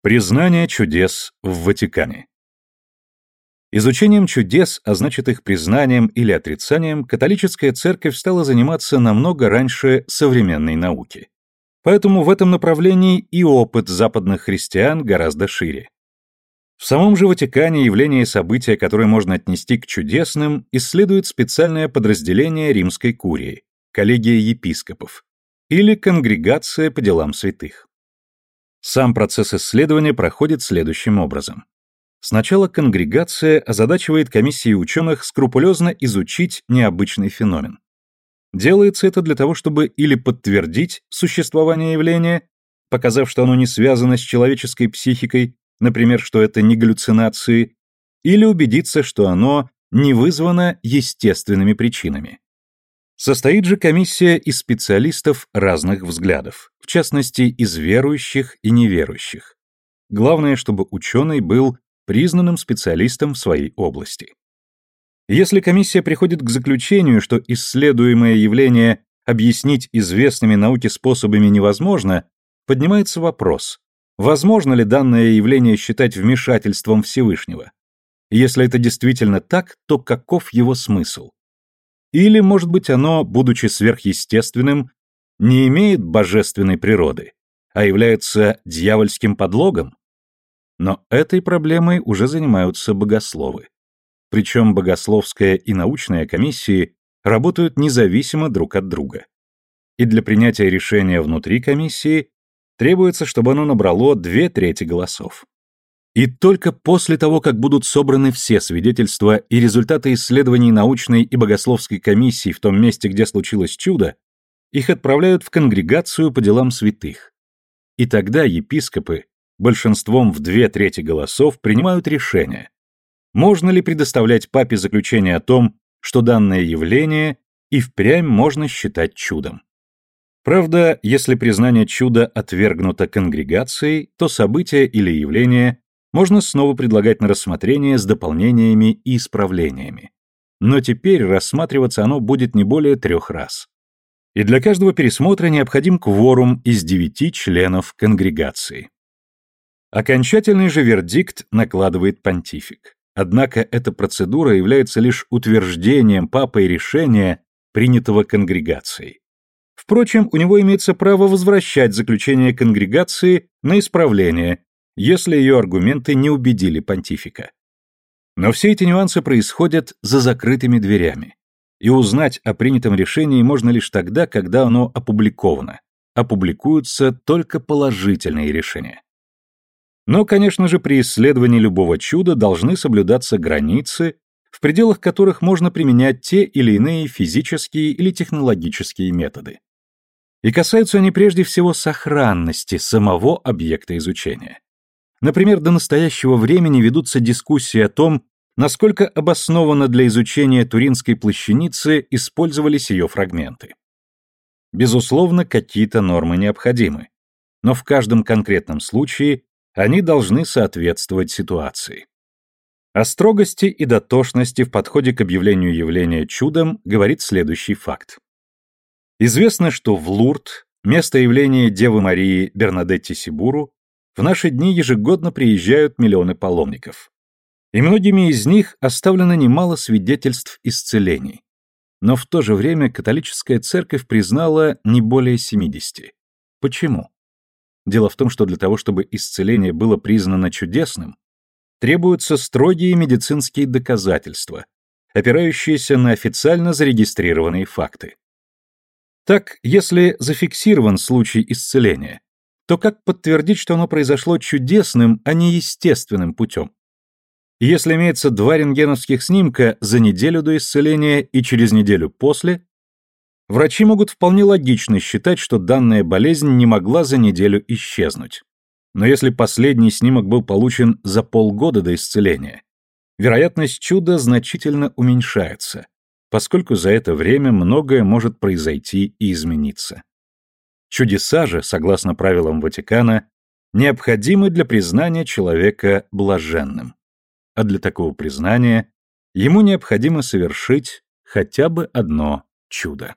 Признание чудес в Ватикане. Изучением чудес, а значит их признанием или отрицанием, католическая церковь стала заниматься намного раньше современной науки. Поэтому в этом направлении и опыт западных христиан гораздо шире. В самом же Ватикане явление события, которое можно отнести к чудесным, исследует специальное подразделение римской курии, коллегия епископов, или конгрегация по делам святых. Сам процесс исследования проходит следующим образом. Сначала конгрегация озадачивает комиссии ученых скрупулезно изучить необычный феномен. Делается это для того, чтобы или подтвердить существование явления, показав, что оно не связано с человеческой психикой, например, что это не галлюцинации, или убедиться, что оно не вызвано естественными причинами. Состоит же комиссия из специалистов разных взглядов, в частности, из верующих и неверующих. Главное, чтобы ученый был признанным специалистом в своей области. Если комиссия приходит к заключению, что исследуемое явление объяснить известными науке способами невозможно, поднимается вопрос, возможно ли данное явление считать вмешательством Всевышнего? Если это действительно так, то каков его смысл? Или, может быть, оно, будучи сверхъестественным, не имеет божественной природы, а является дьявольским подлогом? Но этой проблемой уже занимаются богословы. Причем богословская и научная комиссии работают независимо друг от друга. И для принятия решения внутри комиссии требуется, чтобы оно набрало две трети голосов. И только после того, как будут собраны все свидетельства и результаты исследований научной и богословской комиссии в том месте, где случилось чудо, их отправляют в конгрегацию по делам святых. И тогда епископы, большинством в две трети голосов, принимают решение, можно ли предоставлять папе заключение о том, что данное явление и впрямь можно считать чудом. Правда, если признание чуда отвергнуто конгрегацией, то событие или явление можно снова предлагать на рассмотрение с дополнениями и исправлениями. Но теперь рассматриваться оно будет не более трех раз. И для каждого пересмотра необходим кворум из девяти членов конгрегации. Окончательный же вердикт накладывает понтифик. Однако эта процедура является лишь утверждением папой решения, принятого конгрегацией. Впрочем, у него имеется право возвращать заключение конгрегации на исправление, если ее аргументы не убедили понтифика. Но все эти нюансы происходят за закрытыми дверями. И узнать о принятом решении можно лишь тогда, когда оно опубликовано. Опубликуются только положительные решения. Но, конечно же, при исследовании любого чуда должны соблюдаться границы, в пределах которых можно применять те или иные физические или технологические методы. И касаются они прежде всего сохранности самого объекта изучения. Например, до настоящего времени ведутся дискуссии о том, насколько обоснованно для изучения Туринской плащаницы использовались ее фрагменты. Безусловно, какие-то нормы необходимы, но в каждом конкретном случае они должны соответствовать ситуации. О строгости и дотошности в подходе к объявлению явления чудом говорит следующий факт. Известно, что в Лурд, место явления Девы Марии Бернадетти Сибуру, в наши дни ежегодно приезжают миллионы паломников. И многими из них оставлено немало свидетельств исцелений. Но в то же время католическая церковь признала не более 70. Почему? Дело в том, что для того, чтобы исцеление было признано чудесным, требуются строгие медицинские доказательства, опирающиеся на официально зарегистрированные факты. Так, если зафиксирован случай исцеления, то как подтвердить, что оно произошло чудесным, а не естественным путем? Если имеется два рентгеновских снимка за неделю до исцеления и через неделю после, врачи могут вполне логично считать, что данная болезнь не могла за неделю исчезнуть. Но если последний снимок был получен за полгода до исцеления, вероятность чуда значительно уменьшается, поскольку за это время многое может произойти и измениться. Чудеса же, согласно правилам Ватикана, необходимы для признания человека блаженным. А для такого признания ему необходимо совершить хотя бы одно чудо.